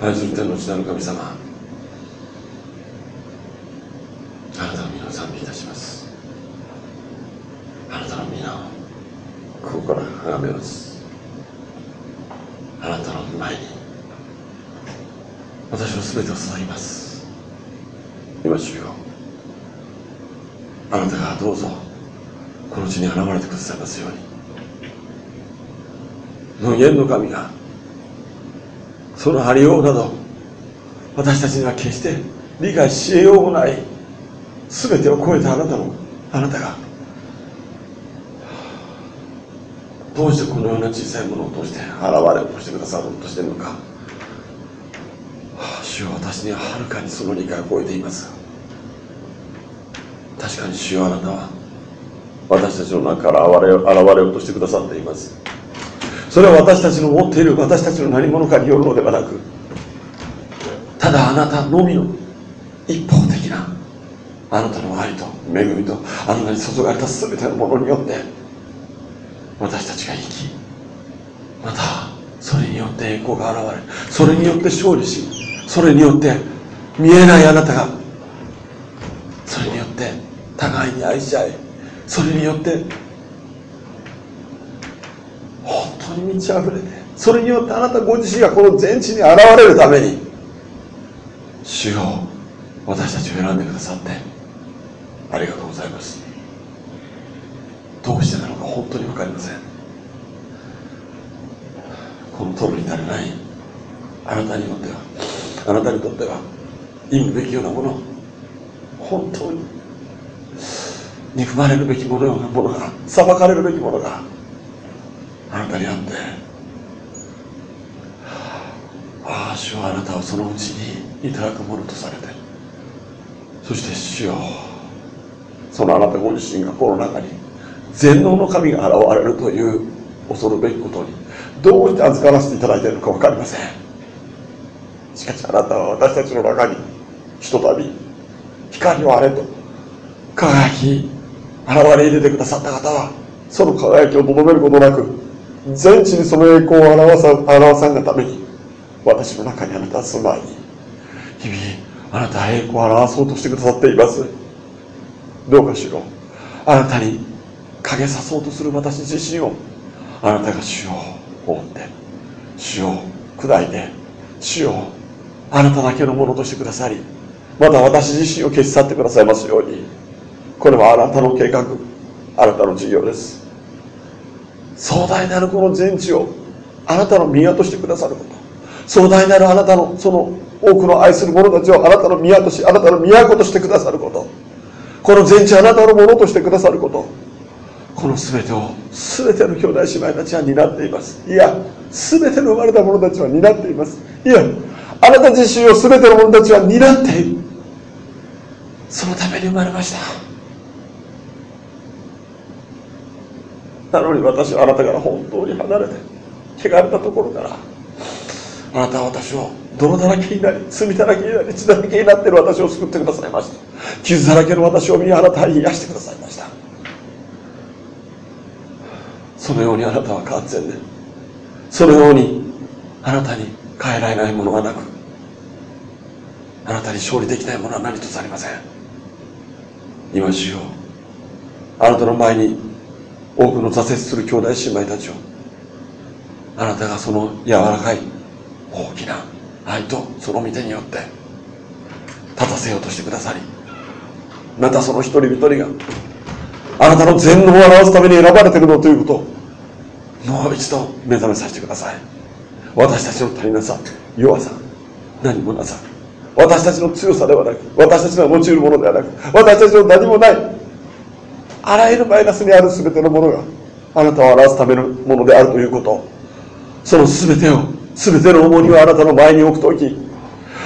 愛する天の地なる神様あなたの皆を賛美いたします。あなたの皆をここから崇めます。あなたの前に私の全てを捧げます。今主よあなたがどうぞこの地に現れてくださいますように。無限の神がそのありようなど私たちには決して理解しようもない全てを超えたあなたのあなたがどうしてこのような小さいものを通して現れようとしてくださろうとしているのか。主よ私にははるかにその理解を超えています。確かに主よあなたは私たちの中から現れ現れようとしてくださっています。それは私たちの持っている私たちの何者かによるのではなくただあなたのみの一方的なあなたの愛と恵みとあなたに注がれた全てのものによって私たちが生きまたそれによって栄光が現れそれによって勝利しそれによって見えないあなたがそれによって互いに愛し合いそれによって本当に満ち溢れてそれによってあなたご自身がこの全地に現れるために主よ私たちを選んでくださってありがとうございます。どうしてなのか本当に分かりません。この通りになれないあなたにとってはあなたにとっては忌むべきようなもの本当に憎まれるべきものようなものが裁かれるべきものがあなたにあってああ主はあなたはそのうちにいただくものとされて。そして主よ。そのあなたご自身がこの中に全能の神が現れるという恐るべきことにどうして預からせていただいているのか分かりません。しかしあなたは私たちの中にひとたび光をあれと輝き現れ入れてくださった方はその輝きをとどめることなく全地にその栄光を表さ表さんがために私の中にあなたは住まい日々あなたは栄光を表そうとしてくださっています。どうかしろ。あなたに影さそうとする私自身をあなたが主を覆って主を砕いて主をあなただけのものとしてくださりまた私自身を消し去ってくださいますように。これはあなたの計画あなたの事業です。壮大なるこの全地をあなたの宮としてくださること。壮大なるあなたのその多くの愛する者たちをあなたの宮としあなたの都としてくださること。この全地あなたのものとしてくださること。この全てを全ての兄弟姉妹たちは担っています。いや全ての生まれた者たちは担っています。いやあなた自身を全ての者たちは担っている。そのために生まれました。なのに私はあなたから本当に離れて汚れたところからあなたは私を泥だらけになり罪だらけになり血だらけになっている私を救ってくださいました。傷だらけの私を見あなたは癒してくださいました。そのようにあなたは完全でそのようにあなたに変えられないものはなくあなたに勝利できないものは何一つありません。今主よあなたの前に多くの挫折する兄弟姉妹たちをあなたがその柔らかい大きな愛とその御手によって立たせようとしてくださりまたその一人一人があなたの全能を表すために選ばれているのということをもう一度目覚めさせてください。私たちの足りなさ弱さ何もなさ私たちの強さではなく私たちの用いるものではなく私たちの何もないあらゆるマイナスにある全てのものがあなたを表すためのものであるということ。その全てを全ての重荷をあなたの前に置くとき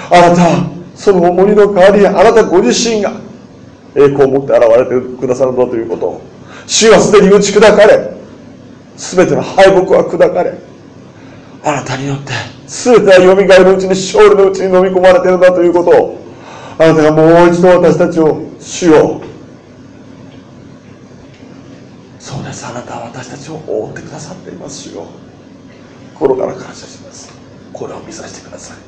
あなたはその重荷の代わりにあなたご自身が栄光を持って現れてくださるんだということ。を主はすでに打ち砕かれ全ての敗北は砕かれあなたによって全てはよみがえるうちに勝利のうちに飲み込まれているんだということをあなたがもう一度私たちを主よそうです。あなたは私たちを覆ってくださっています主よ。心から感謝します。これを見させてください。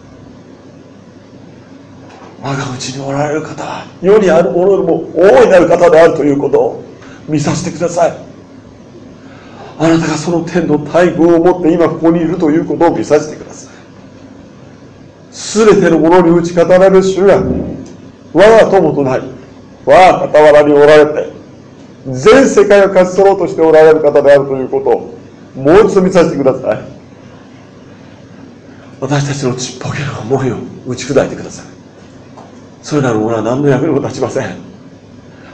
我が内におられる方は世にあるものよりも大いなる方であるということを見させてください。あなたがその天の大群を持って今ここにいるということを見させてください。全てのものに打ち勝たれる主が我が友となり我が傍らにおられて全世界を勝ち取ろうとしておられる方であるということをもう一度見させてください。私たちのちっぽけな思いを打ち砕いてください。それらのものは何の役にも立ちません。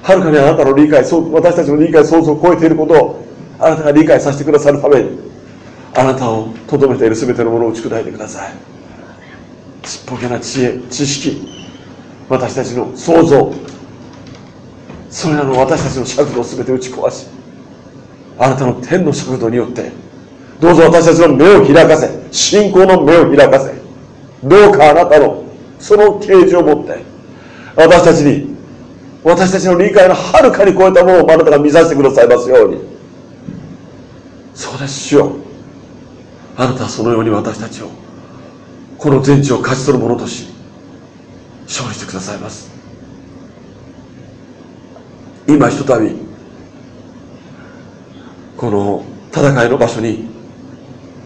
はるかにあなたの理解私たちの理解想像を超えていることをあなたが理解させてくださるためにあなたをとどめている全てのものを打ち砕いてください。ちっぽけな知恵知識私たちの想像。それらの私たちの尺度を全て打ち壊しあなたの天の尺度によってどうぞ私たちの目を開かせ信仰の目を開かせどうかあなたのその啓示を持って私たちに私たちの理解のはるかに超えたものをあなたが見させてくださいますように。そうです主よ。あなたはそのように私たちをこの全地を勝ち取るものとし勝利してくださいます。今ひとたびこの戦いの場所に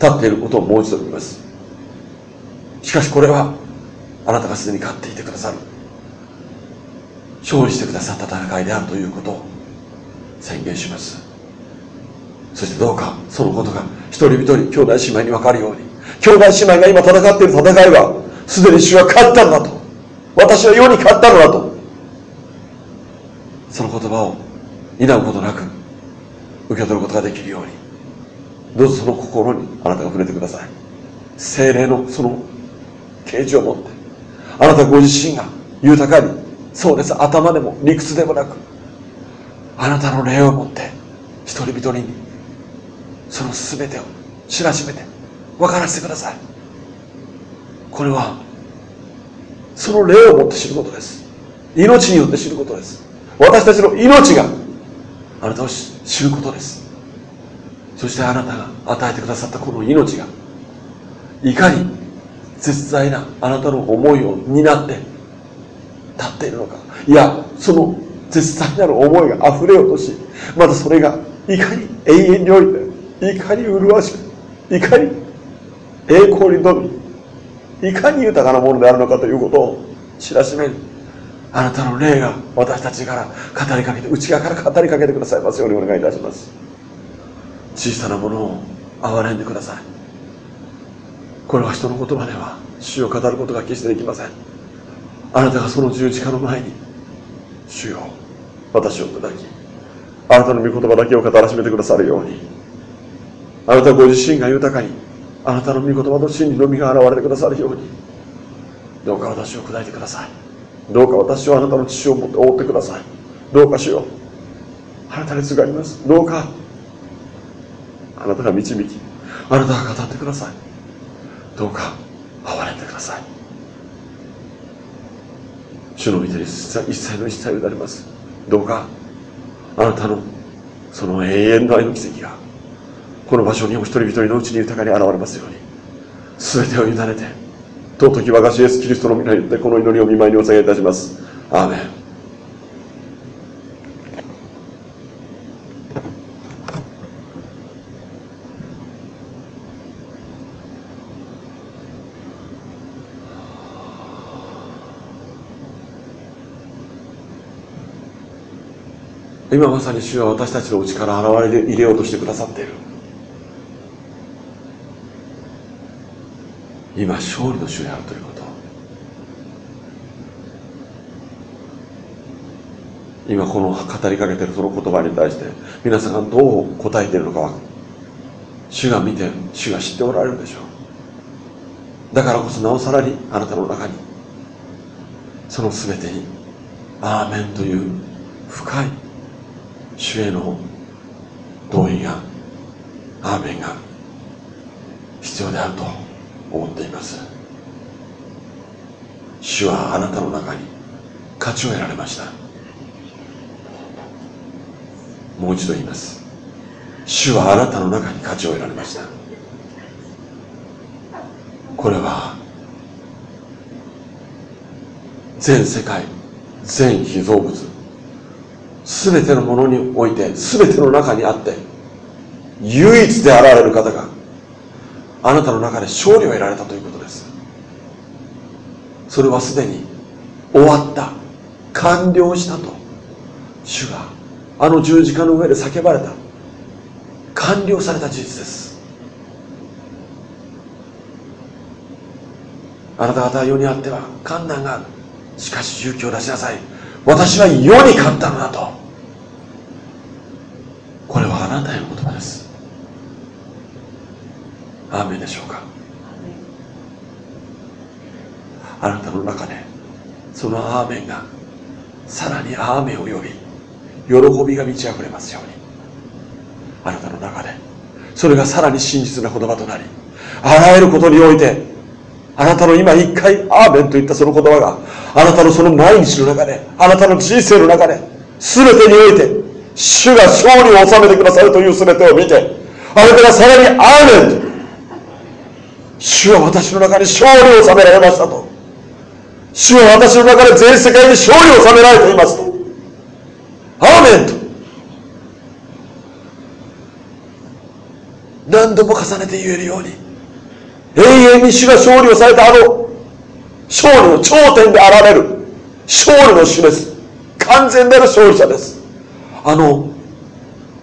立っていることをもう一度見ます。しかしこれはあなたがすでに勝っていてくださる。勝利してくださった戦いであるということを宣言します。そしてどうかそのことが一人一人兄弟姉妹に分かるように兄弟姉妹が今戦っている戦いはすでに主は勝ったんだと。私は世に勝ったのだと。その言葉を否うことなく受け取ることができるようにどうぞその心にあなたが触れてください。精霊のその啓示を持ってあなたご自身が豊かにそうです。頭でも理屈でもなくあなたの霊を持って一人一人にその全てを知らしめて分からせてください。これはその霊を持って知ることです。命によって知ることです。私たちの命があなたを知ることです。そしてあなたが与えてくださったこの命がいかに絶大なあなたの思いを担って立っているのか。いやその絶大なる思いが溢れようとしまたそれがいかに永遠においていかに麗しくいかに栄光に富みいかに豊かなものであるのかということを知らしめる。あなたの霊が私たちから語りかけて内側から語りかけてくださいますようにお願いいたします。小さなものを憐れんでください。これは人の言葉では主を語ることが決してできません。あなたがその十字架の前に主よ私を叩きあなたの御言葉だけを語らしめてくださるようにあなたご自身が豊かにあなたの御言葉と真理の実が現れてくださるようにどうか私を砕いてください。どうか私をあなたの父を持って覆ってください。どうかしよう。あなたにすがります。どうか。あなたが導きあなたが語ってください。どうか憐れんでください。主の御手に一切の一切を委ねます。どうかあなたのその永遠の愛の奇跡がこの場所にお一人一人のうちに豊かに現れますように。全てを委ねて尊き我が主イエスキリストの皆によってこの祈りを見舞いにお捧げいたします。アーメン。今まさに主は私たちの内から現れ入れようとしてくださっている。今勝利の主であるということ。今この語りかけてるその言葉に対して皆さんがどう答えているのかは主が見て主が知っておられるでしょう。だからこそなおさらにあなたの中にその全てに「アーメン」という深い主への同意がアーメンが必要であると思っています主はあなたの中に勝ちを得られました。もう一度言います。主はあなたの中に勝ちを得られました。これは全世界全被造物全てのものにおいて全ての中にあって唯一であられる方があなたの中で勝利を得られたということです。それはすでに終わった。完了したと。主があの十字架の上で叫ばれた。完了された事実です。あなた方は世にあっては困難がある。しかし勇気を出しなさい。私は世に勝ったのだと。これはあなたへの言葉です。アーメンでしょうか。あなたの中でそのアーメンがさらにアーメンを呼び喜びが満ち溢れますように。あなたの中でそれがさらに真実な言葉となりあらゆることにおいてあなたの今一回アーメンと言ったその言葉があなたのその毎日の中であなたの人生の中で全てにおいて主が勝利を収めてくださるという全てを見てあなたがさらにアーメンと主は私の中に勝利を収められましたと。主は私の中で全世界に勝利を収められていますと。アーメンと。何度も重ねて言えるように永遠に主が勝利をされたあの勝利の頂点であられる勝利の主です完全なる勝利者です。あの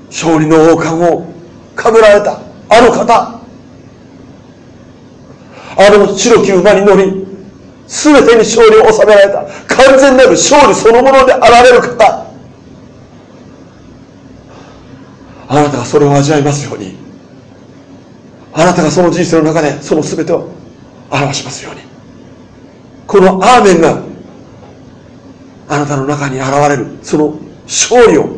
勝利の王冠をかぶられたあの方。あの白き馬に乗り全てに勝利を収められた。完全なる勝利そのものであられる方。あなたがそれを味わいますように。あなたがその人生の中でその全てを表しますように。このアーメンがあなたの中に現れるその勝利を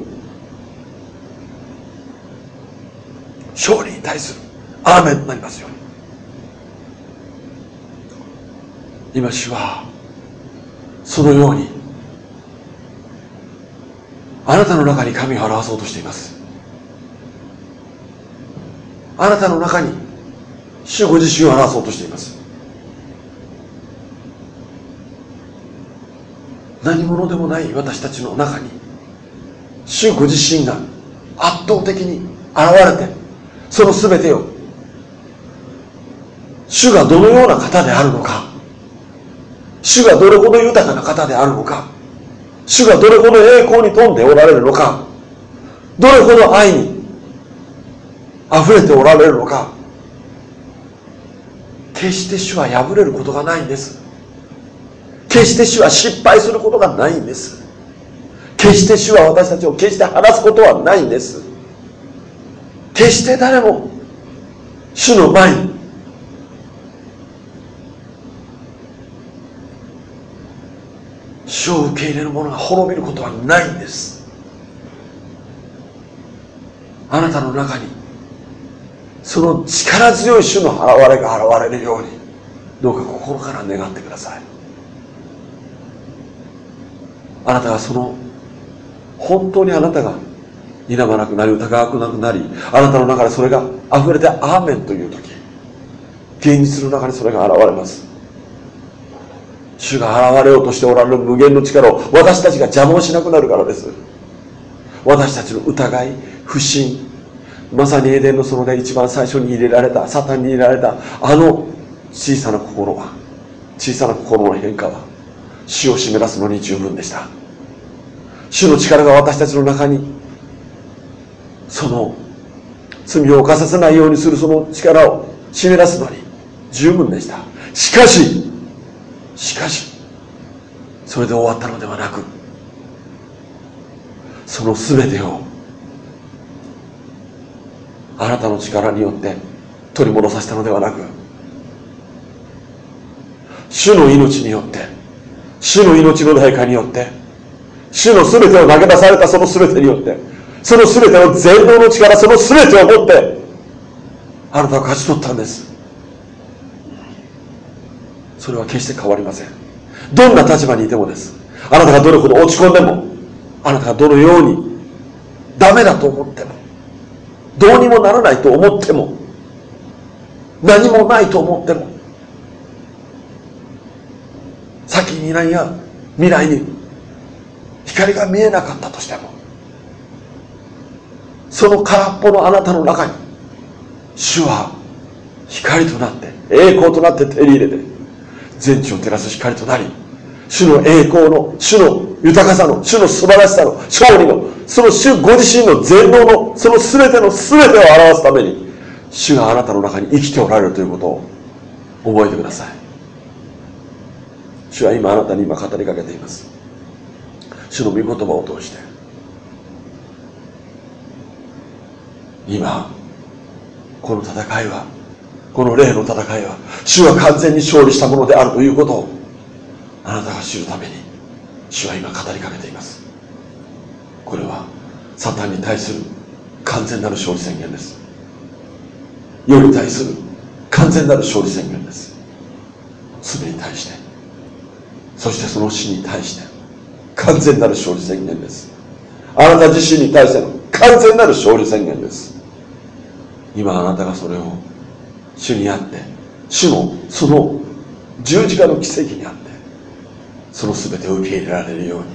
勝利に対するアーメンとなりますように。今主はそのようにあなたの中に神を表そうとしています。あなたの中に主ご自身を表そうとしています。何者でもない私たちの中に主ご自身が圧倒的に現れてその全てを主がどのような方であるのか主がどれほど豊かな方であるのか。主がどれほど栄光に富んでおられるのか。どれほど愛に溢れておられるのか。決して主は破れることがないんです。決して主は失敗することがないんです。決して主は私たちを決して話すことはないんです。決して誰も主の前に主を受け入れる者が滅びることはないんです。あなたの中にその力強い主の現れが現れるようにどうか心から願ってください。あなたがその本当にあなたが否まなくなり疑わなくなりあなたの中でそれが溢れてアーメンという時現実の中にそれが現れます。主が現れようとしておられる無限の力を私たちが邪魔をしなくなるからです。私たちの疑い不信まさにエデンの園で一番最初に入れられたサタンに入れられたあの小さな心は小さな心の変化は死を締め出すのに十分でした。主の力が私たちの中にその罪を犯させないようにするその力を締め出すのに十分でした。しかししかしそれで終わったのではなくその全てをあなたの力によって取り戻させたのではなく主の命によって主の命の代価によって主の全てを投げ出されたその全てによってその全ての全能の力その全てを持ってあなたは勝ち取ったんです。それは決して変わりません。どんな立場にいてもです。あなたがどれほど落ち込んでもあなたがどのようにダメだと思ってもどうにもならないと思っても何もないと思っても先に何や未来に光が見えなかったとしてもその空っぽのあなたの中に主は光となって栄光となって手に入れて全地を照らす光となり主の栄光の主の豊かさの主の素晴らしさの勝利のその主ご自身の全能のその全ての全てを表すために主があなたの中に生きておられるということを覚えてください。主は今あなたに今語りかけています。主の御言葉を通して今この戦いはこの霊の戦いは主は完全に勝利したものであるということをあなたが知るために主は今語りかけています。これはサタンに対する完全なる勝利宣言です。世に対する完全なる勝利宣言です。罪に対して。そしてその死に対して完全なる勝利宣言です。あなた自身に対しての完全なる勝利宣言です。今あなたがそれを主にあって主のその十字架の奇跡にあってその全てを受け入れられるように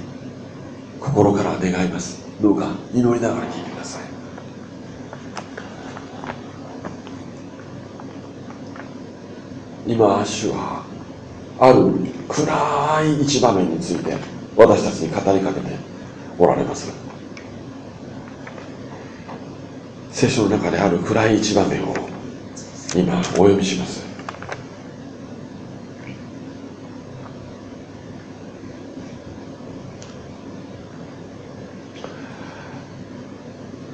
心から願います。どうか祈りながら聞いてください。今主はある暗い一場面について私たちに語りかけておられます。聖書の中である暗い一場面を今お読みします。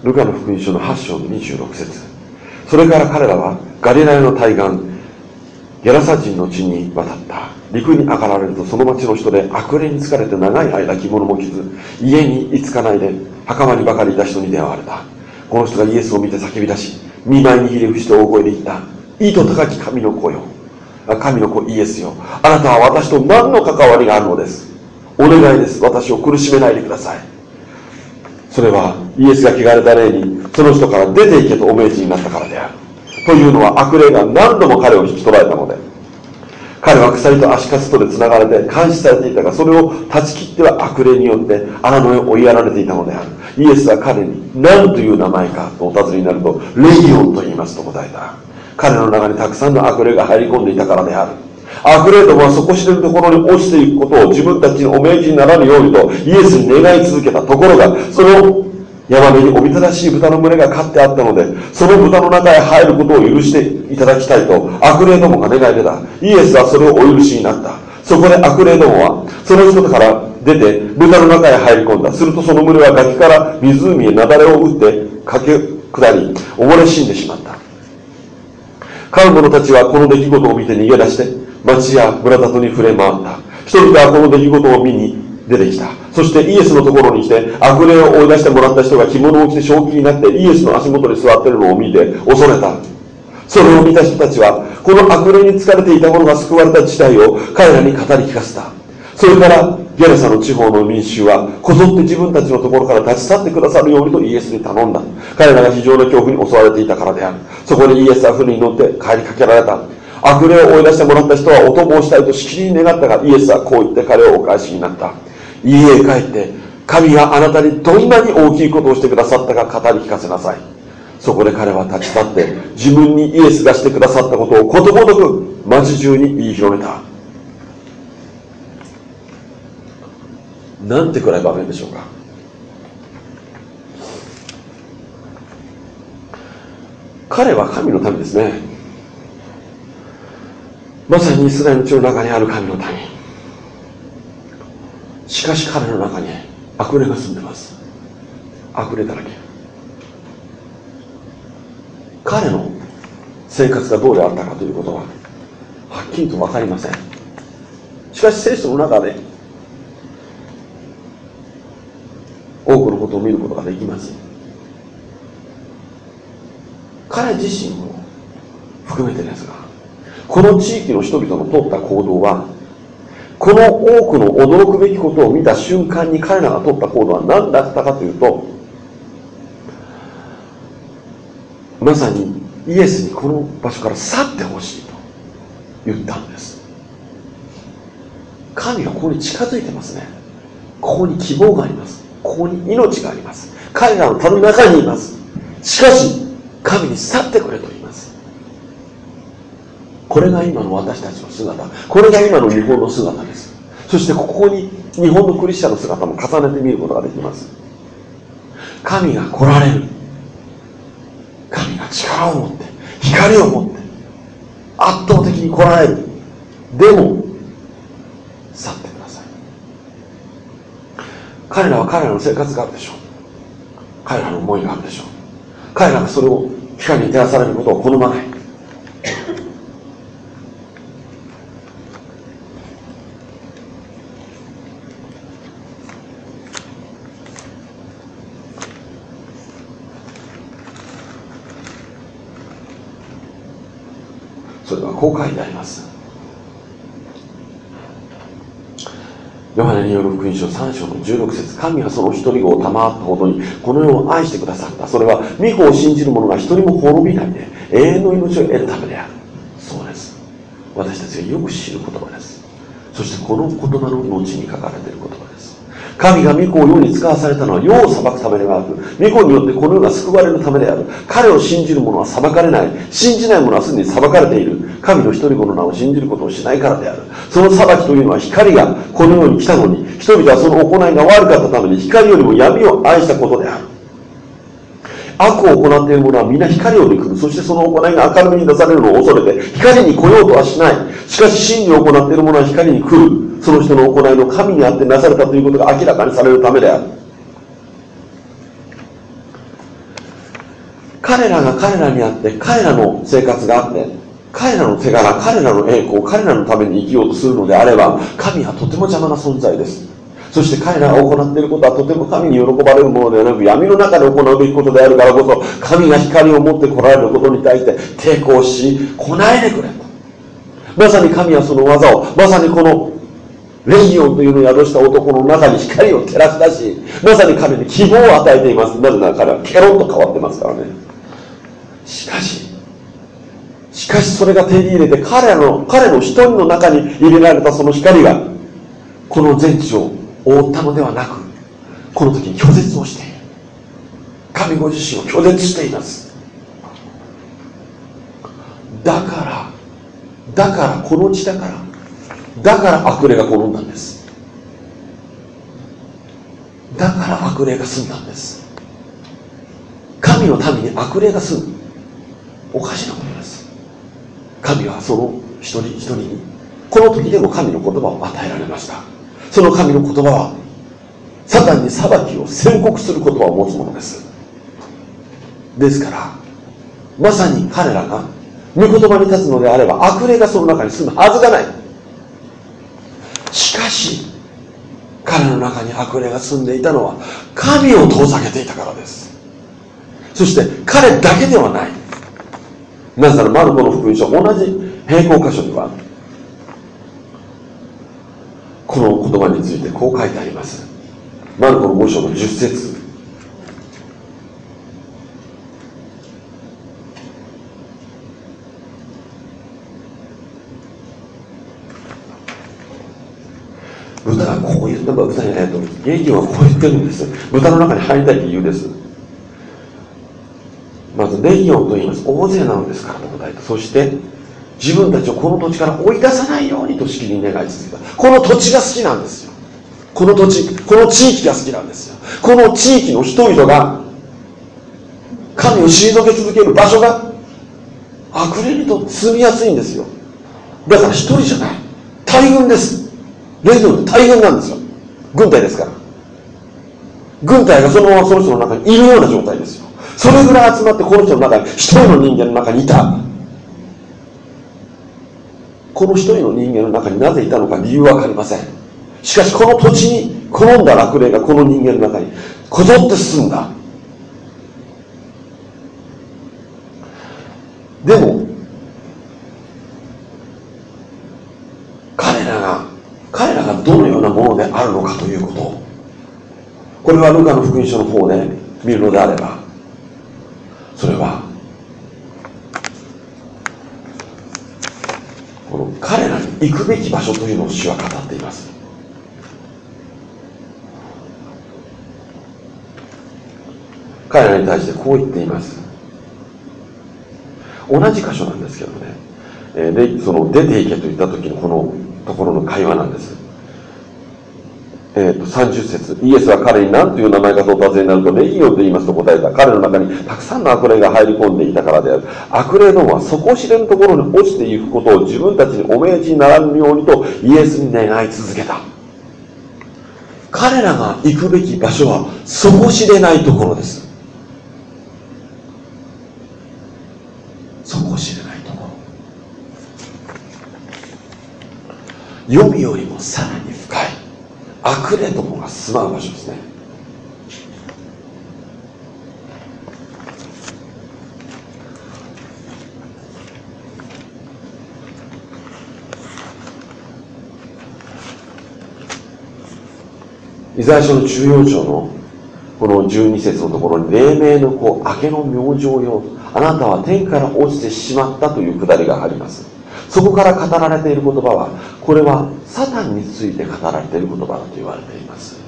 ルカの福音書の8章の26節。それから彼らはガリラヤの対岸ゲラサ人の地に渡った。陸に上がられるとその町の人で悪霊に疲れて長い間着物も着ず家に居つかないで袴にばかりいた人に出会われた。この人がイエスを見て叫び出し見舞いにひれ伏して大声で言った。意図高き神の子よ。神の子イエスよ。あなたは私と何の関わりがあるのです？お願いです。私を苦しめないでください。それはイエスが汚れた霊にその人から出て行けとお命じになったからである。というのは悪霊が何度も彼を引き取られたので。彼は鎖と足かすとで繋がれて監視されていたがそれを断ち切っては悪霊によって荒野へ追いやられていたのである。イエスは彼に何という名前かとお尋ねになるとレギオンと言いますと答えた。彼の中にたくさんの悪霊が入り込んでいたからである悪霊どもは底知れるところに落ちていくことを自分たちにお命じにならぬようにとイエスに願い続けたところがその山辺におびただしい豚の群れが飼ってあったので、その豚の中へ入ることを許していただきたいと、悪霊どもが願い出た。イエスはそれをお許しになった。そこで悪霊どもは、その人から出て、豚の中へ入り込んだ。するとその群れは崖から湖へ雪崩を打って駆け下り、溺れ死んでしまった。飼う者たちはこの出来事を見て逃げ出して、町や村里に触れ回った。人々はこの出来事を見に出てきた。そしてイエスのところに来て、悪霊を追い出してもらった人が着物を着て正気になってイエスの足元に座っているのを見て恐れた。それを見た人たちは、この悪霊に疲れていた者が救われた事態を彼らに語り聞かせた。それから、ゲラサの地方の民衆は、こぞって自分たちのところから立ち去ってくださるようにとイエスに頼んだ。彼らが非常な恐怖に襲われていたからである。そこでイエスは船に乗って帰りかけられた。悪霊を追い出してもらった人はお供をしたいとしきりに願ったが、イエスはこう言って彼をお返しになった。家へ帰って神があなたにどんなに大きいことをしてくださったか語り聞かせなさいそこで彼は立ち去って自分にイエスがしてくださったことをことごとく街中に言い広めたなんて暗い場面でしょうか。彼は神の民ですね。まさにイスラエルの地の中にある神の民。しかし彼の中に悪霊が住んでます。悪霊だらけ。彼の生活がどうであったかということははっきりと分かりません。しかし聖書の中で多くのことを見ることができます。彼自身も含めてですがこの地域の人々の取った行動はこの多くの驚くべきことを見た瞬間に彼らが取った行動は何だったかというとまさにイエスにこの場所から去ってほしいと言ったんです。神はここに近づいてますね。ここに希望があります。ここに命があります。彼らのたの中にいます。しかし神に去ってくれと言います。これが今の私たちの姿。これが今の日本の姿です。そしてここに日本のクリスチャンの姿も重ねてみることができます。神が来られる。神が力を持って光を持って圧倒的に来られる。でも去って彼らは彼らの生活があるでしょう。彼らの思いがあるでしょう。彼らがそれを光に照らされることを好まない。それはこう書いてあります。ヨハネによる福音書3章の16節神はその一人子を賜ったほどにこの世を愛してくださった。それは御子を信じる者が一人も滅びないで永遠の命を得るためである。そうです。私たちがよく知る言葉です。そしてこの言葉の後に書かれている言葉。神が御子を世に使わされたのは世を裁くためではなく御子によってこの世が救われるためである。彼を信じる者は裁かれない。信じない者はすでに裁かれている。神の一人子の名を信じることをしないからである。その裁きというのは光がこの世に来たのに人々はその行いが悪かったために光よりも闇を愛したことである。悪を行っている者は皆光をで来る。そしてその行いが明るみに出されるのを恐れて光に来ようとはしない。しかし真理を行っている者は光に来る。その人の行いの神にあってなされたということが明らかにされるためである。彼らが彼らにあって彼らの生活があって彼らの手柄彼らの栄光彼らのために生きようとするのであれば神はとても邪魔な存在です。そして彼らが行っていることはとても神に喜ばれるものではなく闇の中で行うべきことであるからこそ神が光を持って来られることに対して抵抗し来ないでくれまさに神はその技をまさにこのレギオンというのを宿した男の中に光を照らし出しまさに彼に希望を与えています。なぜなら彼はケロンと変わってますからね。しかししかしそれが手に入れて彼の彼の一人の中に入れられたその光がこの全地を覆ったのではなくこの時拒絶をしている神ご自身を拒絶しています。だからだからこの地だからだから悪霊が転んだんです。だから悪霊が住んだんです。神の民に悪霊が住む。おかしなことです。神はその一人一人にこの時でも神の言葉を与えられました。その神の言葉はサタンに裁きを宣告する言葉を持つものです。ですからまさに彼らが御言葉に立つのであれば悪霊がその中に住むはずがない。しかし彼の中に悪霊が住んでいたのは神を遠ざけていたからです。そして彼だけではない。なぜならマルコの福音書同じ並行箇所にはこの言葉についてこう書いてあります。マルコの5章の10節。豚がこう言った豚じゃないと元気はこう言ってるんです。豚の中に入りたい理由です。まずレギオンと言います。大勢なのですか？らと答えたそして自分たちをこの土地から追い出さないようにとしきりに願い続けた。この土地が好きなんですよ。この土地この地域が好きなんですよ。この地域の人々が神を退け続ける場所が悪霊にと住みやすいんですよ。だから一人じゃない。大軍です。レギオンって大軍なんですよ。軍隊ですから。軍隊がそのままその人の中にいるような状態ですよ。それぐらい集まってこの人の中に一人の人間の中にいた。この一人の人間の中になぜいたのか理由は分かりません。しかしこの土地に転んだ楽霊がこの人間の中にこぞって進んだ。でも彼らが彼らがどのようなものであるのかということ。これはルカの福音書の方で見るのであればそれはこの彼らに行くべき場所というのを主は語っています。彼らに対してこう言っています。同じ箇所なんですけどね、えでその出ていけと言った時のこのところの会話なんです。えーと、30節。イエスは彼に何という名前かとお尋ねになるとレギオンと言いますと答えた彼の中にたくさんの悪霊が入り込んでいたからである。悪霊どもは底知れぬところに落ちていくことを自分たちにお命じにならぬようにとイエスに願い続けた。彼らが行くべき場所は底知れないところです。底知れないところ。黄泉よりも悪霊どもが住まう場所ですね。イザヤ書の14章のこの12節のところに黎明の子明けの明星よあなたは天から落ちてしまったというくだりがあります。そこから語られている言葉はこれはサタンについて語られている言葉だと言われています。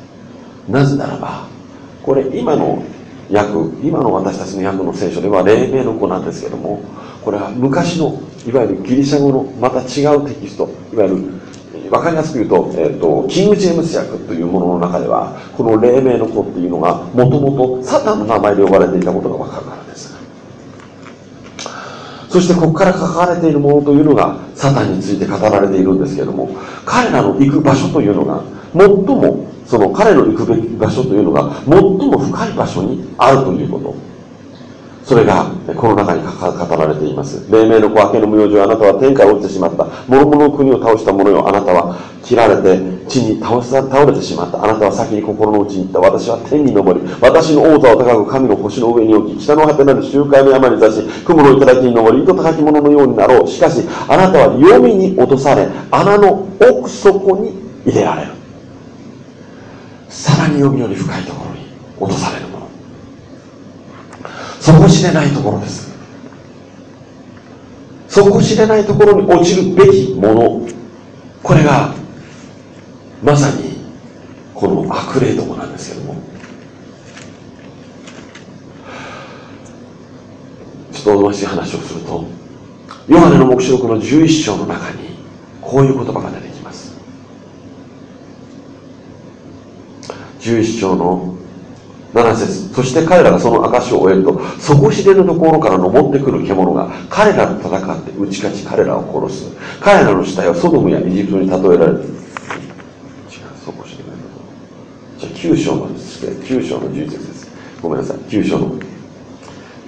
なぜならばこれ今の訳今の私たちの訳の聖書では黎明の子なんですけどもこれは昔のいわゆるギリシャ語のまた違うテキストいわゆる分かりやすく言うと,、えーと、キング・ジェームス訳というものの中ではこの黎明の子っていうのがもともとサタンの名前で呼ばれていたことが分かるからです。そしてここから書かれているものというのがサタンについて語られているんですけれども彼らの行く場所というのが最もその彼の行くべき場所というのが最も深い場所にあるということ。それがこの中に語られています。黎明の小明けの無用上あなたは天から落ちてしまった。諸々の国を倒した者よ。あなたは切られて地に倒さ倒れてしまった。あなたは先に心の内に行った。私は天に昇り。私の王座を高く神の星の上に置き北の果てなる集会の山に座し雲の頂に登り糸高き者のようになろう。しかしあなたは黄泉に落とされ穴の奥底に入れられる。さらに黄泉より深いところに落とされる。底知れないところです。底知れないところに落ちるべきもの。これがまさにこの悪霊どもなんですけども。ちょっとおどましい話をするとヨハネの黙示録の11章の中にこういう言葉が出てきます。11章の7節。そして彼らがその証を終えると底知れぬところから登ってくる獣が彼らと戦って打ち勝ち彼らを殺す。彼らの死体はソドムやエジプトに例えられる。違う底知れないところ。じゃあ9章の9章の11節です。ごめんなさい。9章の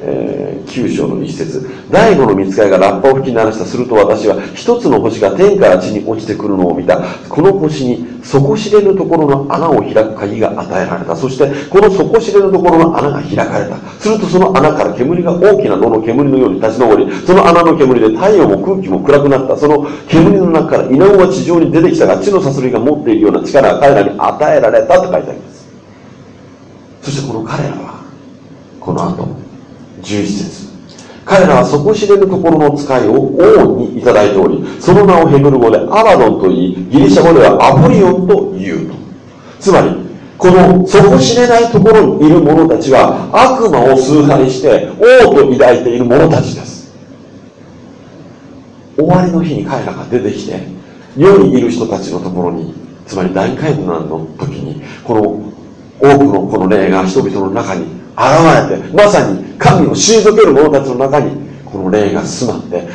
えー、9章の一節。第五の見つかりがラッパを吹き鳴らしたすると私は一つの星が天から地に落ちてくるのを見た。この星に底知れぬところの穴を開く鍵が与えられた。そしてこの底知れぬところの穴が開かれた。するとその穴から煙が大きな野の煙のように立ち上りその穴の煙で太陽も空気も暗くなった。その煙の中から稲子が地上に出てきたが地のさすりが持っているような力が彼らに与えられたと書いてあります。そしてこの彼らはこの後11節。彼らは底知れぬところの使いを王にいただいておりその名をヘブル語でアバドンといいギリシャ語ではアポリオンという。とつまりこの底知れないところにいる者たちは悪魔を崇拝して王と抱いている者たちです。終わりの日に彼らが出てきて世にいる人たちのところにつまり大会難の時にこの多くのこの霊が人々の中に現れてまさに神を退ける者たちの中にこの霊が住まって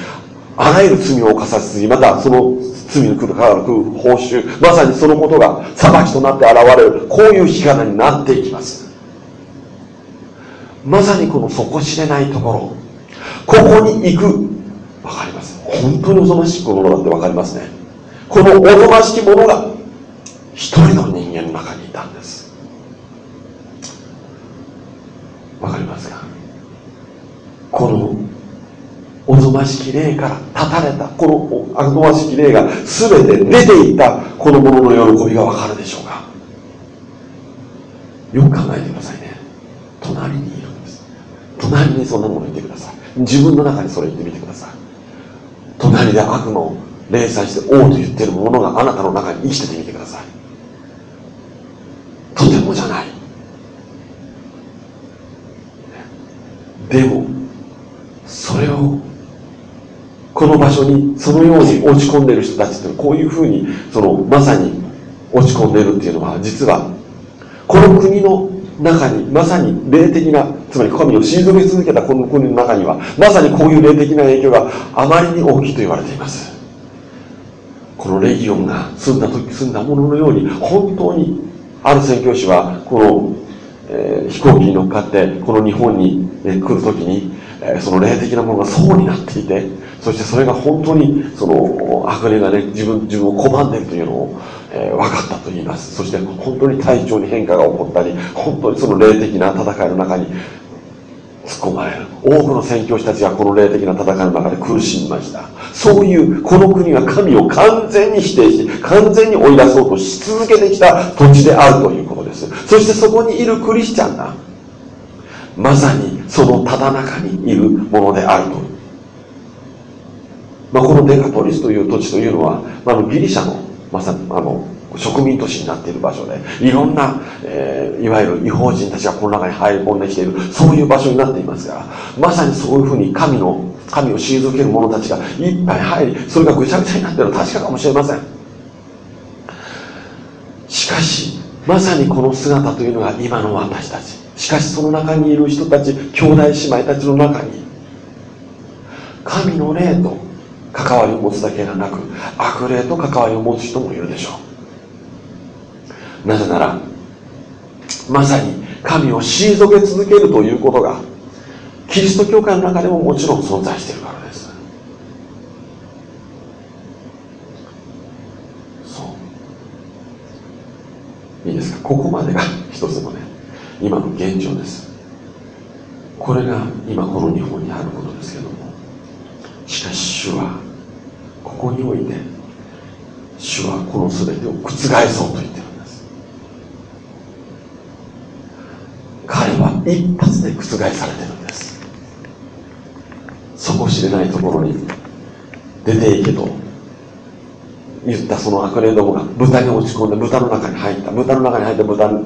あらゆる罪を犯させすぎまたその罪の来るから来る報酬まさにそのことが裁きとなって現れるこういう日方になっていきます。まさにこの底知れないところここに行く。わかります。本当におぞましきものだってわかりますね。このおぞましきものが一人の人間の中にいたんですわかりますかこのおぞましき霊から断たれたこのおぞましき霊が全て出ていったこの者の喜びがわかるでしょうか。よく考えてくださいね。隣にいるんです。隣にそんなもの言ってください。自分の中にそれ言ってみてください。隣で悪の連載して王と言ってるものがあなたの中に生きててみてください。とてもじゃない。でもそれをこの場所にそのように落ち込んでる人たちってこういうふうにそのまさに落ち込んでるっていうのは実はこの国の中にまさに霊的なつまり神を退け続けたこの国の中にはまさにこういう霊的な影響があまりに大きいと言われています。このレギオンが住んだ時住んだもののように本当にある宣教師はこの、えー、飛行機に乗っかってこの日本に、ね、来る時に、えー、その霊的なものが層になっていてそしてそれが本当にその悪霊がね自分自分を拒んでるというのを、えー、分かったと言います。そして本当に体調に変化が起こったり本当にその霊的な戦いの中に突っ込まれる。多くの宣教師たちがこの霊的な戦いの中で苦しみました。そういうこの国は神を完全に否定して完全に追い出そうとし続けてきた土地であるということです。そしてそこにいるクリスチャンがまさにそのただ中にいるものであるとまあ、このデカポリスという土地というのは、まあ、ギリシャのまさにあの植民都市になっている場所でいろんな、えー、いわゆる違法人たちがこの中に入り込んできているそういう場所になっていますがまさにそういうふうに神の神を退ける者たちがいっぱい入りそれがぐちゃぐちゃになっているのは確かかもしれません。しかしまさにこの姿というのが今の私たち。しかしその中にいる人たち兄弟姉妹たちの中に神の霊と関わりを持つだけがなく悪霊と関わりを持つ人もいるでしょう。なぜならまさに神を退け続けるということがキリスト教会の中でももちろん存在しているからです。そう。いいですか？ここまでが一つのね今の現状です。これが今この日本にあることですけども。しかし主はここにおいて主はこの全てを覆そうと言ってるんです。彼は一発で覆されてるんです。底知れないところに出ていけと言ったその悪霊どもが豚に落ち込んで豚の中に入った。豚の中に入って豚の、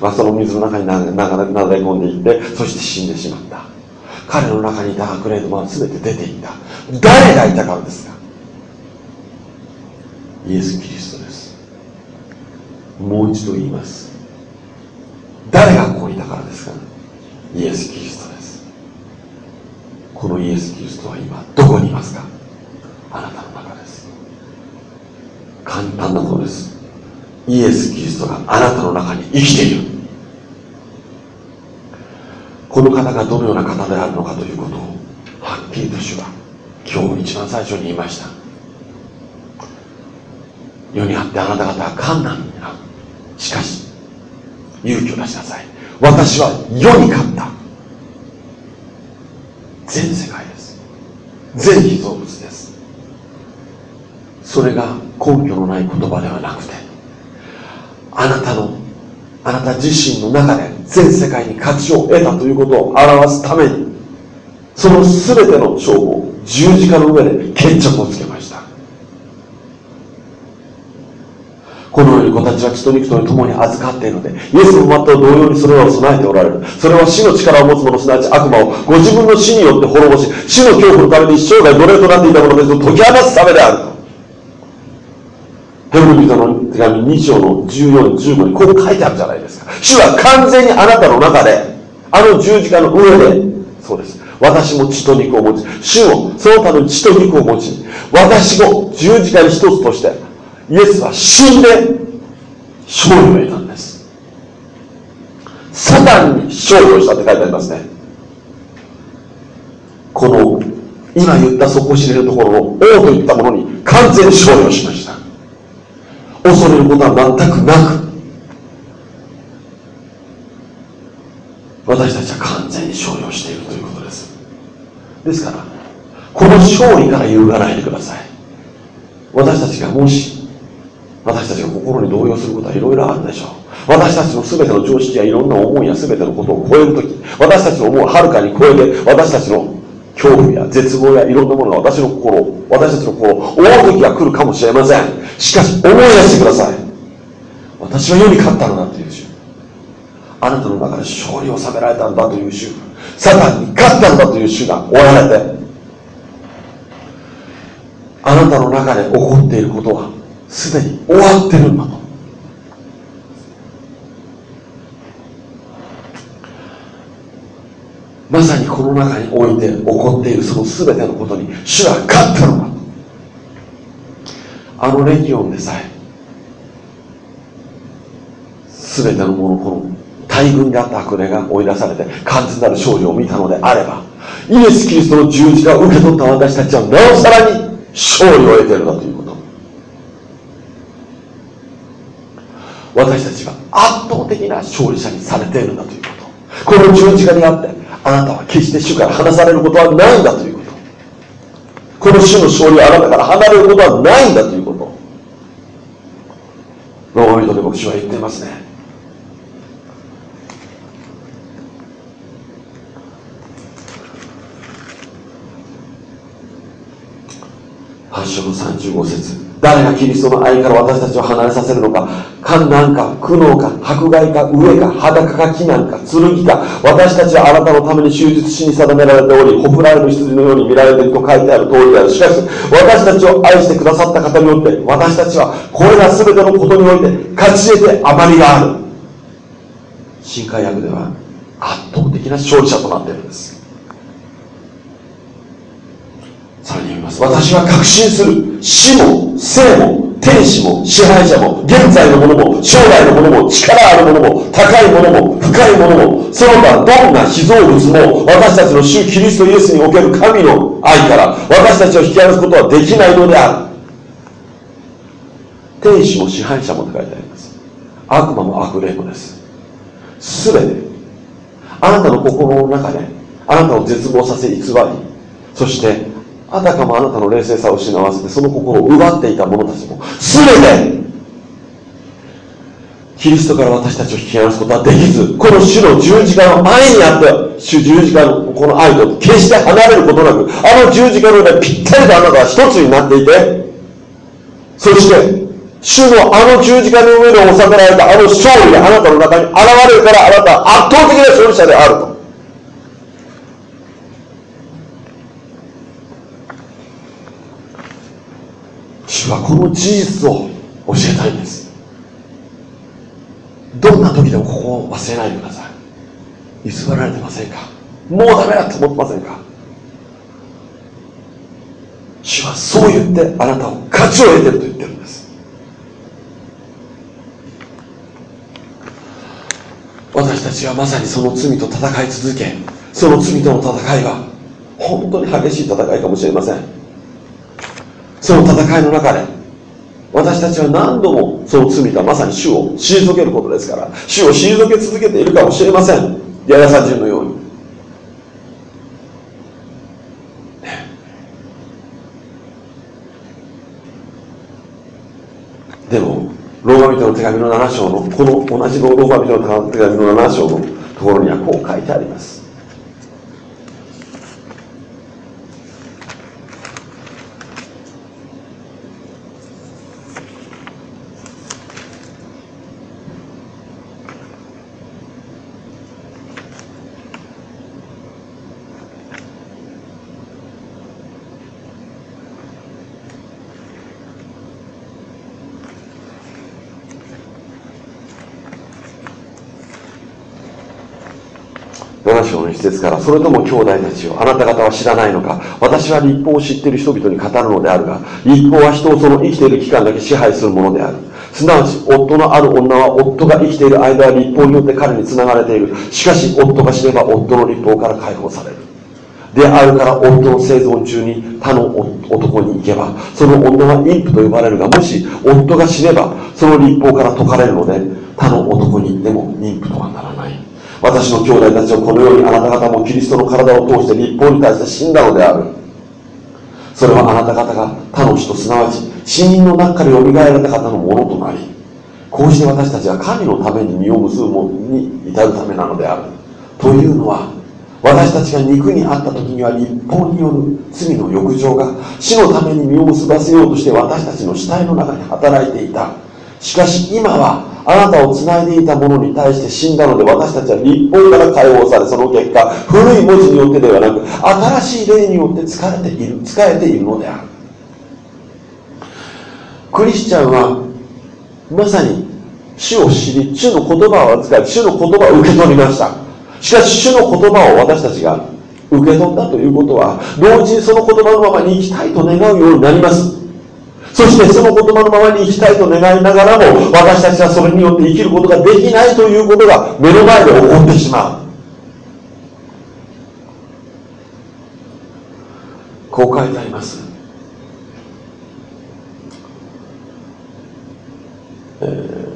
まあ、その水の中になななだれ込んでいってそして死んでしまった。彼の中にいた悪霊どもは全て出ていった。誰がいたからですかイエス・キリストです。もう一度言います。誰がここにいたからですか？イエス・キリストです。このイエス・キリストは今どこにいますか？あなたの中です。簡単なことです。イエス・キリストがあなたの中に生きている。この方がどのような方であるのかということをはっきりと主は今日一番最初に言いました。世にあってあなた方は困難に遭うしかし勇気を出しなさい。私は世に勝った全世界です。全被造物です。それが根拠のない言葉ではなくてあなたのあなた自身の中で全世界に価値を得たということを表すためにその全ての勝負を十字架の上で決着をつけましたこのように子たちは血と肉とに共に預かっているので、イエスのまた同様にそれを備えておられる。それは死の力を持つ者、すなわち悪魔をご自分の死によって滅ぼし、死の恐怖のために生涯奴隷となっていた者たちを解き放つためであると。ヘブル人の手紙2章の14、15にこう書いてあるじゃないですか。主は完全にあなたの中で、あの十字架の上で、そうです。私も血と肉を持ち、主もその他の血と肉を持ち、私も十字架に一つとして、イエスは死んで勝利を得たんです。サタンに勝利をしたって書いてありますね。この今言った底知れるところの王といったものに完全勝利をしました。恐れることは全くなく私たちは完全に勝利をしているということです。ですからこの勝利から揺るがないでください。私たちがもし私たちが心に動揺することはいろいろあるでしょう。私たちの全ての常識やいろんな思いや全てのことを超えるとき私たちの思うはるかに超えて私たちの恐怖や絶望やいろんなものが私の心を私たちの心を覆う時が来るかもしれません。しかし思い出してください。私は世に勝ったのだという主。あなたの中で勝利を収められたんだという主。サタンに勝ったんだという主がおられてあなたの中で起こっていることはすでに終わってるんだと。まさにこの中において起こっているその全てのことに主は勝ったのだあのレギオンでさえ全てのものこの大軍であった悪霊が追い出されて完全なる勝利を見たのであればイエス・キリストの十字架を受け取った私たちはなおさらに勝利を得ているだということ。私たちは圧倒的な勝利者にされているんだということ。この十字架にあってあなたは決して主から離されることはないんだということ。この主の勝利はあなたから離れることはないんだということ。ローマ人で牧師は言っていますね。8章の35節誰がキリストの愛から私たちを離れさせるのか。観難か苦悩か迫害か飢えか裸か飢難か剣か。私たちはあなたのために終日死に定められておりほふられる羊のように見られていると書いてある通りである。しかし私たちを愛してくださった方によって私たちはこれら全てのことにおいて勝ち得て余りがある。新海訳では圧倒的な勝利者となっているんです。さらに言います。私は確信する死も生も天使も支配者も現在のものも将来のものも力あるものも高いものも深いものもその他どんな被造物も私たちの主キリストイエスにおける神の愛から私たちを引き離すことはできないのである。天使も支配者もと書いてあります。悪魔も悪霊もです。全てあなたの心の中であなたを絶望させ偽りそしてあたかもあなたの冷静さを失わせてその心を奪っていた者たちも全てキリストから私たちを引き離すことはできずこの主の十字架の愛にあって主十字架のこの愛と決して離れることなくあの十字架の上でぴったりとあなたは一つになっていてそして主のあの十字架の上で収められたあの勝利があなたの中に現れるからあなたは圧倒的な勝利者であると。主はこの事実を教えたいんです。どんな時でもここを忘れないでください。偽られてませんか？もうダメだと思ってませんか？主はそう言ってあなたを勝ちを得てると言ってるんです。私たちはまさにその罪と戦い続けその罪との戦いは本当に激しい戦いかもしれません。その戦いの中で。私たちは何度もその罪とまさに主を退けることですから。主を退け続けているかもしれません。ややさ人のように、ね、でもローマ人の手紙の7章のこの同じローマ人の手紙の7章のところにはこう書いてあります。7章の一節からそれとも兄弟たちをあなた方は知らないのか。私は立法を知っている人々に語るのであるが立法は人をその生きている期間だけ支配するものである。すなわち夫のある女は夫が生きている間は立法によって彼につながれている。しかし夫が死ねば夫の立法から解放される。であるから夫の生存中に他の男に行けばその女は妊婦と呼ばれるがもし夫が死ねばその立法から解かれるので他の男に行っても妊婦とはならない。私の兄弟たちはこのようにあなた方もキリストの体を通して立法に対して死んだのである。それはあなた方が他の人すなわち死人の中からよみがえられた方のものとなりこうして私たちは神のために実を結ぶものに至るためなのである。というのは私たちが肉にあった時には立法による罪の欲情が死のために身を結ばせようとして私たちの死体の中に働いていた。しかし今はあなたをつないでいたものに対して死んだので私たちは立法から解放されその結果古い文字によってではなく新しい霊によって疲れている使えているのである。クリスチャンはまさに主を知り主の言葉を扱い主の言葉を受け取りました。しかし主の言葉を私たちが受け取ったということは同時にその言葉のままに生きたいと願うようになります。そしてその言葉のままに生きたいと願いながらも私たちはそれによって生きることができないということが目の前で起こってしまう。こう書いてあります。えー、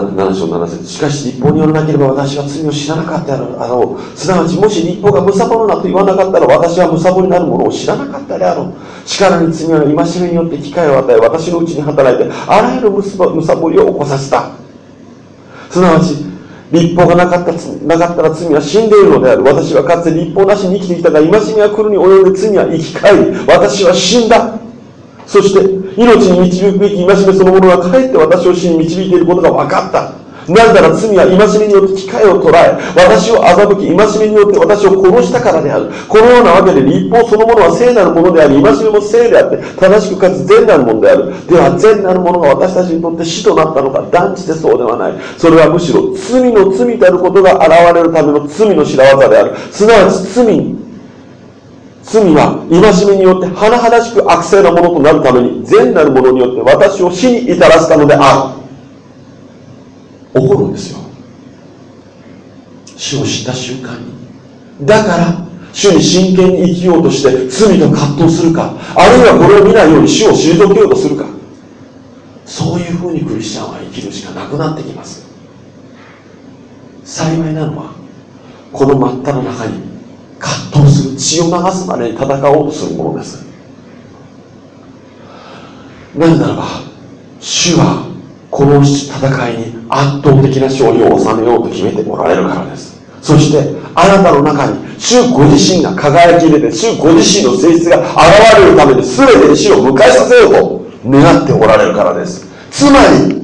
7章7節。しかし立法によらなければ私は罪を知らなかったであろう。すなわちもし立法がむさぼるなと言わなかったら私はむさぼりなるものを知らなかったであろう。力に罪は戒めによって機会を与え私のうちに働いてあらゆるむさぼりを起こさせた。すなわち立法がなかったなかったら罪は死んでいるのである。私はかつて立法なしに生きてきたが戒めが来るに及んで罪は生き返り私は死んだ。そして命に導くべき戒めそのものがかえって私を死に導いていることが分かった。なぜなら罪は戒めによって機会を捉え私を欺き戒めによって私を殺したからである。このようなわけで立法そのものは聖なるものであり戒めも聖であって正しくかつ善なるものである。では善なるものが私たちにとって死となったのか断じてそうではない。それはむしろ罪の罪たることが現れるための罪の白業である。すなわち罪罪は戒めによって甚だしく悪性なものとなるために善なるものによって私を死に至らせたのである。怒るんですよ。死を知った瞬間に。だから主に真剣に生きようとして罪と葛藤するかあるいはこれを見ないように主を退けようとするか。そういうふうにクリスチャンは生きるしかなくなってきます。幸いなのはこの真っ只中に葛藤する血を流すまでに戦おうとするものです。なぜならば主はこの戦いに圧倒的な勝利を収めようと決めておられるからです。そしてあなたの中に主ご自身が輝き出て主ご自身の性質が現れるために全てに死を迎えさせようと願っておられるからです。つまり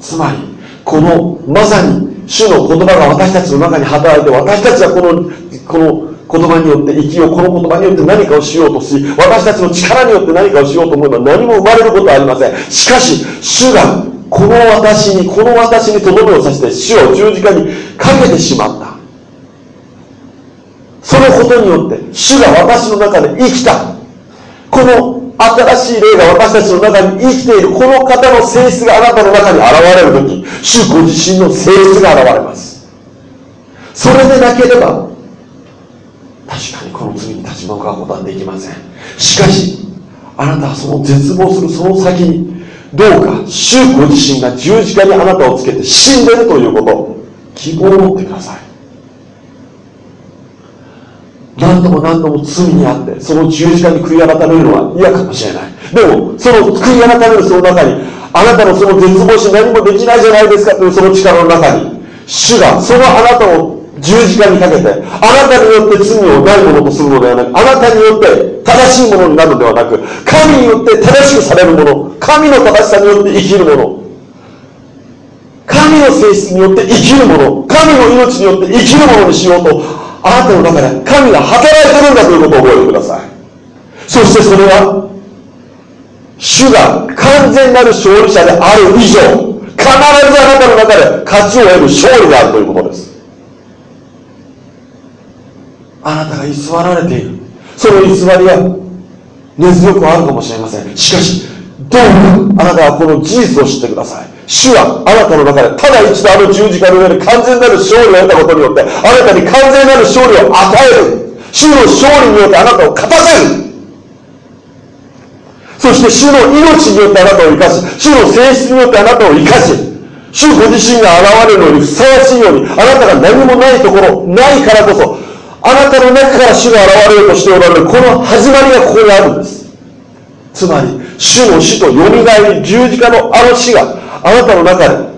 つまりこのまさに主の言葉が私たちの中に働いて私たちはこのこの言葉によって生きようこの言葉によって何かをしようとし私たちの力によって何かをしようと思えば何も生まれることはありません。しかし主がこの私にこの私にとどめをさせて主を十字架にかけてしまった。そのことによって主が私の中で生きた。この新しい霊が私たちの中に生きている。この方の性質があなたの中に現れる時主ご自身の性質が現れます。それでなければ確かにこの罪に立ち向かうことはできません。しかしあなたはその絶望するその先にどうか主ご自身が十字架にあなたをつけて死んでるということ希望を持ってください。何度も何度も罪にあってその十字架に悔い改めるのは嫌かもしれない。でもその悔い改めるその中にあなたのその絶望し何もできないじゃないですかというその力の中に。主がそのあなたを十字架にかけてあなたによって罪をないものとするのではなくあなたによって正しいものになるのではなく神によって正しくされるもの神の正しさによって生きるもの神の性質によって生きるもの神の命によって生きるものにしようとあなたの中で神が働いてるんだということを覚えてください。そしてそれは主が完全なる勝利者である以上必ずあなたの中で勝ちを得る勝利であるということですあなたが偽られている。その偽りは根強くあるかもしれません。しかしどうかあなたはこの事実を知ってください。主はあなたの中でただ一度あの十字架の上で完全なる勝利を得たことによってあなたに完全なる勝利を与える。主の勝利によってあなたを勝たせる。そして主の命によってあなたを生かし主の性質によってあなたを生かし主ご自身が現れるのにふさわしいようにあなたが何もないところないからこそあなたの中から主が現れようとしておられるこの始まりがここにあるんですつまり主の死とよみがえり十字架のあの死があなたの中で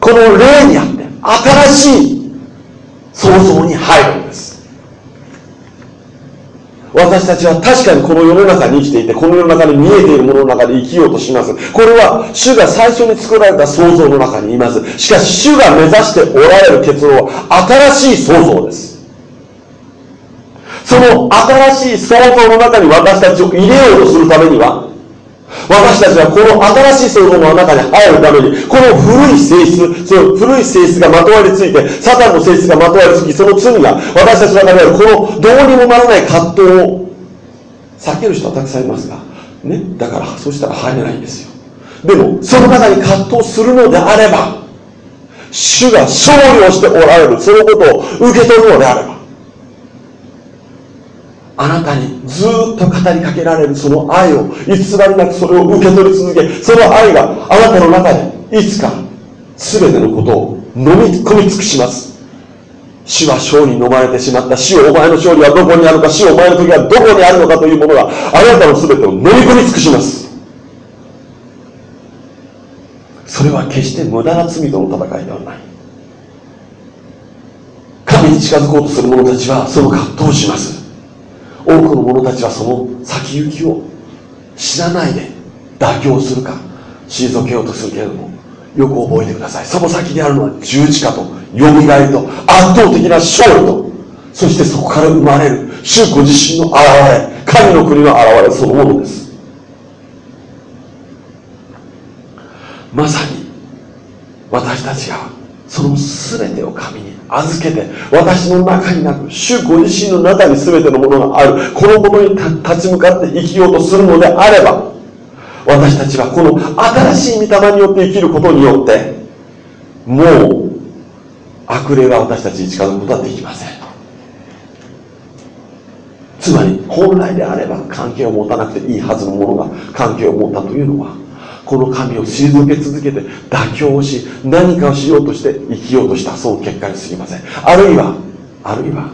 この霊にあって新しい創造に入るんです私たちは確かにこの世の中に生きていて、この世の中に見えているものの中で生きようとします。これは主が最初に作られた創造の中にいます。しかし主が目指しておられる結論は新しい創造です。その新しい創造の中に私たちを入れようとするためには、私たちはこの新しい創造の中に入るために、この古い性質、その古い性質がまとわりついて、サタンの性質がまとわりつき、その罪が私たちの中にある、このどうにもならない葛藤を避ける人はたくさんいますが、ね、だから、そうしたら入れないんですよ。でも、その中に葛藤するのであれば、主が勝利をしておられる、そのことを受け取るのであれば、あなたにずっと語りかけられるその愛を偽りなくそれを受け取り続けその愛があなたの中でいつか全てのことを飲み込み尽くします。死は勝利に飲まれてしまった死をお前の勝利はどこにあるか死をお前の時はどこにあるのかというものがあなたの全てを飲み込み尽くします。それは決して無駄な罪との戦いではない。神に近づこうとする者たちはその葛藤をします。多くの者たちはその先行きを知らないで妥協するか退けようとするけれどもよく覚えてください。その先にあるのは十字架とよみがえりと圧倒的な勝利とそしてそこから生まれる主ご自身の現れ神の国の現れそのものです。まさに私たちがその全てを神に預けて私の中になく主ご自身の中に全てのものがある。このものに立ち向かって生きようとするのであれば私たちはこの新しい御霊によって生きることによってもう悪霊が私たちに近づくことはできません。つまり本来であれば関係を持たなくていいはずのものが関係を持ったというのはこの神を退け続けて妥協をし何かをしようとして生きようとしたその結果にすぎません。あるいはあるいは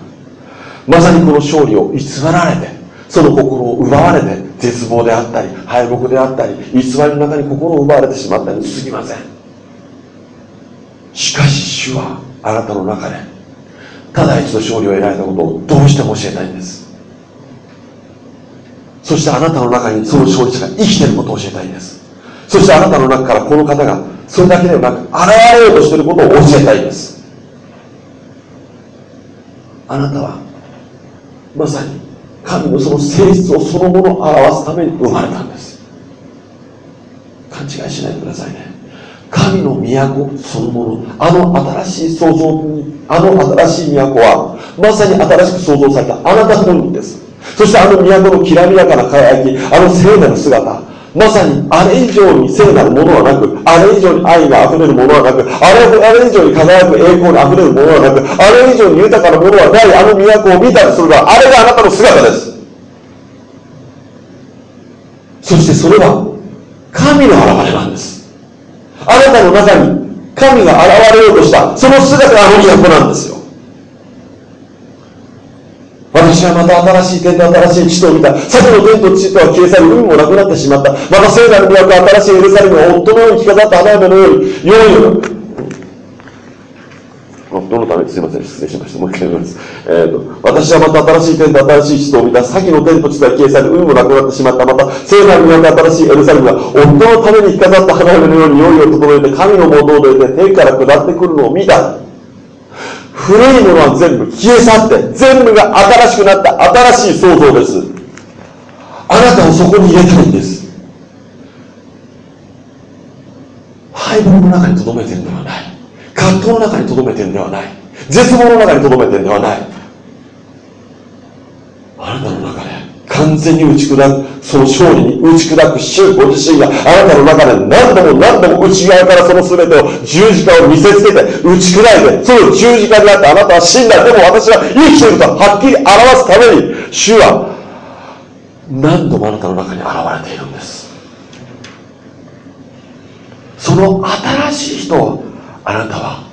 まさにこの勝利を偽られてその心を奪われて絶望であったり敗北であったり偽りの中に心を奪われてしまったにすぎません。しかし主はあなたの中でただ一度勝利を得られたことをどうしても教えたいんです。そしてあなたの中にその勝利者が生きていることを教えたいんです。そしてあなたの中からこの方がそれだけではなく現れようとしていることを教えたいんです。あなたはまさに神のその性質をそのものを表すために生まれたんです。勘違いしないでくださいね。神の都そのものあの新しい創造にあの新しい都はまさに新しく創造されたあなた本人です。そしてあの都のきらびやかな輝きあの聖なる姿まさにあれ以上に聖なるものはなく、あれ以上に愛が溢れるものはなく、あれあれ以上に輝く栄光に溢れるものはなく、あれ以上に豊かなものはないあの都を見たりするが、あれがあなたの姿です。そしてそれは神の現れなんです。あなたの中に神が現れようとした、その姿があの都なんですよ。私はまた新しい天と新しい地とを見た。先の天と地とは消え去り、海もなくなってしまった。また聖なる都、新しいエルサレムが夫のように着飾った花嫁のように、ように、夫のためにすいません、失礼しました。もう一回言います。えーと、私はまた新しい天と新しい地とを見た。先の天と地とは消え去り、海もなくなってしまった。また聖なる都、新しいエルサレムが夫のために着飾った花嫁のように用意を整えて、神の元を出て天から下ってくるのを見た。古いものは全部消え去って全部が新しくなった新しい創造です。あなたをそこに入れたいんです。敗北の中にとどめてるんではない。葛藤の中にとどめてるんではない。絶望の中にとどめてるんではない。あなたの中で完全に打ち砕く、その勝利に打ち砕く主ご自身があなたの中で何度も何度も内側からその全てを十字架を見せつけて打ち砕いて、その十字架にあってあなたは死んだ。でも私は生きているとはっきり表すために、主は何度もあなたの中に現れているんです。その新しい人をあなたは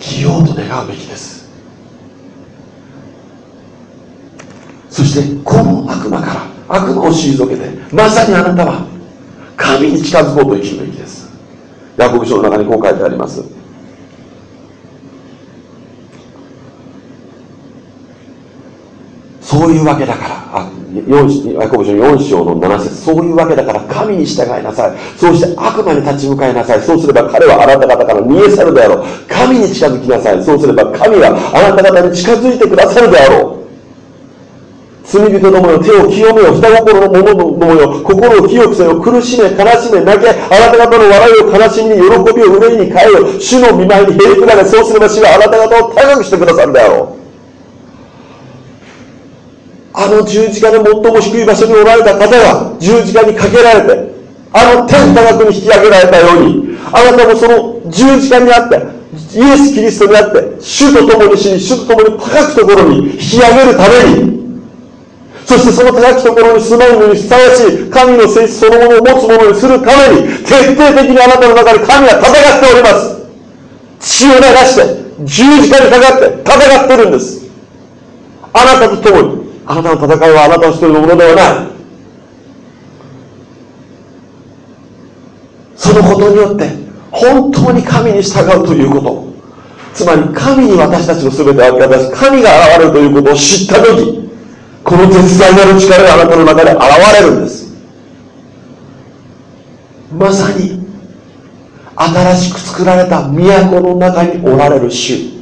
着ようと願うべきです。そしてこの悪魔から悪魔を退けてまさにあなたは神に近づこうと生きるべきです。ヤコブ書の中にこう書いてあります。そういうわけだからあヤコブ書4章の7節。そういうわけだから神に従いなさい。そうして悪魔に立ち向かいなさい。そうすれば彼はあなた方から逃げ去るであろう。神に近づきなさい。そうすれば神はあなた方に近づいてくださるであろう。罪人どもよ、手を清めよ、下心の者どもよ、心を清くせよ、苦しめ、悲しめ、泣け、あなた方の笑いを悲しみに、喜びを憂いに変えよ、主の見舞いに平くられ、そうすれば主はあなた方を高くしてくださるであろう。あの十字架で最も低い場所におられた方が十字架にかけられて、あの天高くに引き上げられたように、あなたもその十字架にあって、イエス・キリストにあって、主と共に死に、主と共に高くところに引き上げるために、そしてその高きところに住まうのにふさわしい神の性質そのものを持つものにするために徹底的にあなたの中で神は戦っております。血を流して十字架にかかって戦ってるんです。あなたと共にあなたの戦いはあなたの一人のものではない。そのことによって本当に神に従うということ。つまり神に私たちの全てを明け渡し神が現れるということを知った時この絶大なる力があなたの中で現れるんです。まさに新しく作られた都の中におられる主。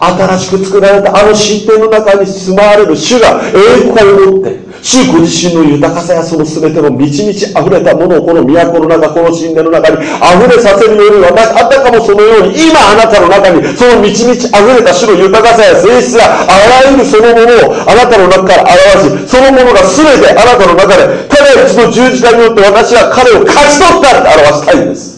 新しく作られたあの神殿の中に住まわれる主が栄光を持って主ご自身の豊かさやその全ての満ち満ち溢れたものをこの都の中この神殿の中に溢れさせるように私あたかもそのように今あなたの中にその満ち満ち溢れた主の豊かさや性質があらゆるそのものをあなたの中から表しそのものが全てあなたの中でただ一度十字架によって私は彼を勝ち取ったって表したいんです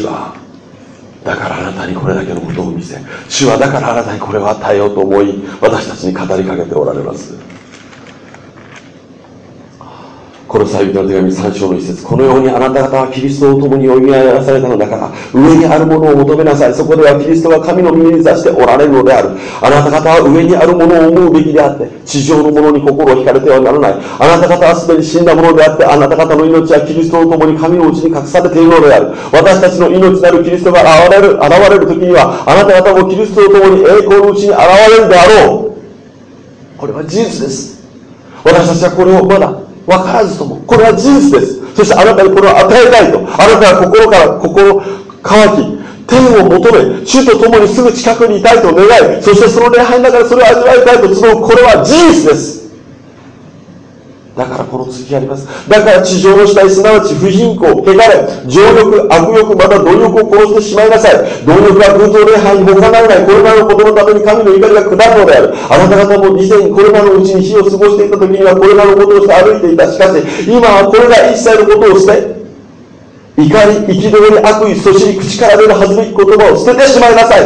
主はだからあなたにこれだけのことを見せ主はだからあなたにこれを与えようと思い私たちに語りかけておられます。この際人の手紙3章の一節。このようにあなた方はキリストを共にお見合いらされたのだから上にあるものを求めなさい。そこではキリストが神の耳に座しておられるのである。あなた方は上にあるものを思うべきであって地上のものに心を惹かれてはならない。あなた方はすでに死んだものであってあなた方の命はキリストと共に神のうちに隠されているのである。私たちの命なるキリストが現れる現れる時にはあなた方もキリストと共に栄光のうちに現れるであろう。これは事実です。私たちはこれをまだ分からずともこれは事実です。そしてあなたにこれを与えたいと。あなたは心から心乾き天を求め主と共にすぐ近くにいたいと願いそしてその礼拝の中でそれを味わいたいと集うこれは事実です。だからこの続きあります。だから地上の死体、すなわち不貧困、汚れ、情欲、悪欲、また貪欲を殺してしまいなさい。貪欲は空想礼拝に他ならない、これらのことのために神の怒りが下るのである。あなた方も以前これらのうちに日を過ごしていた時にはこれらのことをして歩いていた。しかし、今はこれら一切のことを捨て、怒り、憤り、悪意、そしり、口から出るはずべき言葉を捨ててしまいなさい。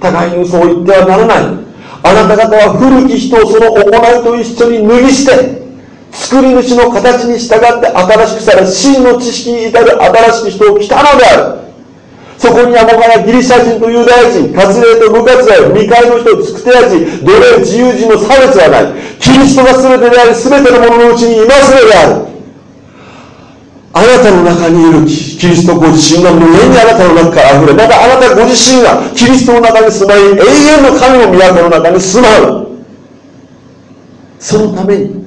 互いに嘘を言ってはならない。あなた方は古き人をその行いと一緒に脱ぎ捨て、作り主の形に従って新しくされ真の知識に至る新しき人を来たのであるそこにはもはやギリシャ人とユダヤ人、割礼と無活愛、未開の人、スクテア人、奴隷、自由人の差別はない。キリストが全てであり、全てのもののうちに今すべである。あなたの中にいるキリストご自身が無限にあなたの中から溢れ、またあなたご自身がキリストの中に住まい、永遠の神の都の中に住まう。そのために、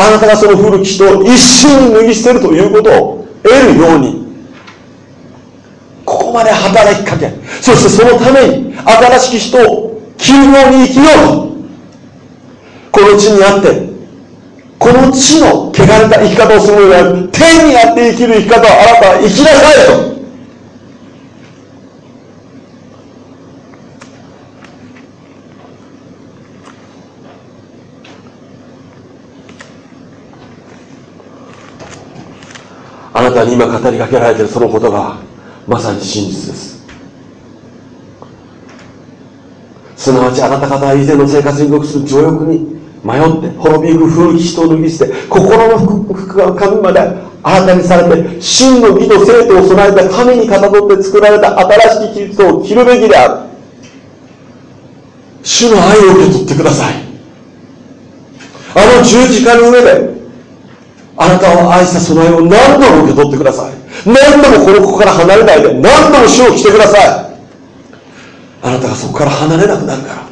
あなたがその古き人を一瞬に脱ぎ捨てるということを得るようにここまで働きかけそしてそのために新しき人を休養に生きようこの地にあってこの地の汚れた生き方をするのではなく天にあって生きる生き方をあなたは生きなさいと。なたに今語りかけられているその言葉はまさに真実です。すなわちあなた方は以前の生活に属する情欲に迷って滅びゆく古き人を脱ぎ捨て心の服が神まで新たにされて真の義と生徒を備えた神にかたどって作られた新しきキリストを着るべきである。主の愛を受け取ってください。あの十字架の上であなたを愛したその愛を何度も受け取ってください。何度もこの子から離れないで何度も主を来てください。あなたがそこから離れなくなるから。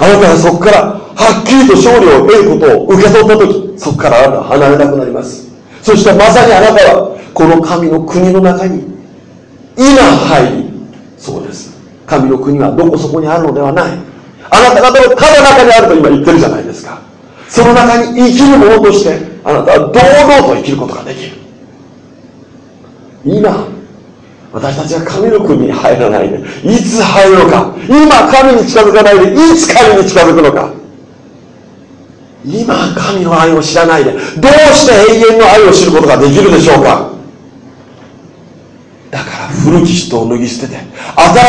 あなたがそこからはっきりと勝利を得ることを受け取った時そこからあなたは離れなくなります。そしてまさにあなたはこの神の国の中に今入り。そうです。神の国はどこそこにあるのではない。あなた方のただ中にあると今言ってるじゃないですか。その中に生きる者としてあなたは堂々と生きることができる。今私たちは神の国に入らないでいつ入るのか今神に近づかないでいつ神に近づくのか。今神の愛を知らないでどうして永遠の愛を知ることができるでしょうか。だから古き人を脱ぎ捨てて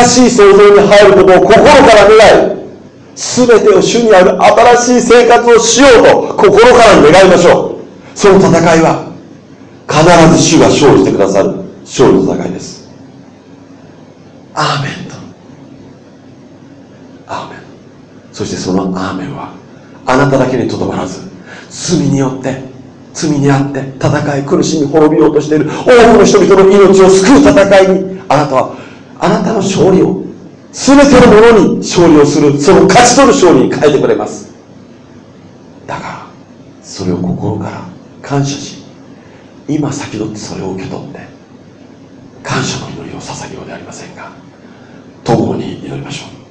新しい創造に入ることを心から願い全てを主にある新しい生活をしようと心から願いましょう。その戦いは必ず主が勝利してくださる勝利の戦いです。アーメンと。アーメン。そしてそのアーメンはあなただけにとどまらず罪によって罪にあって戦い苦しみ滅びようとしている多くの人々の命を救う戦いにあなたはあなたの勝利を全てのものに勝利をするその勝ち取る勝利に変えてくれます。だからそれを心から感謝し今先取ってそれを受け取って感謝の祈りを捧げようではありませんか。共に祈りましょう。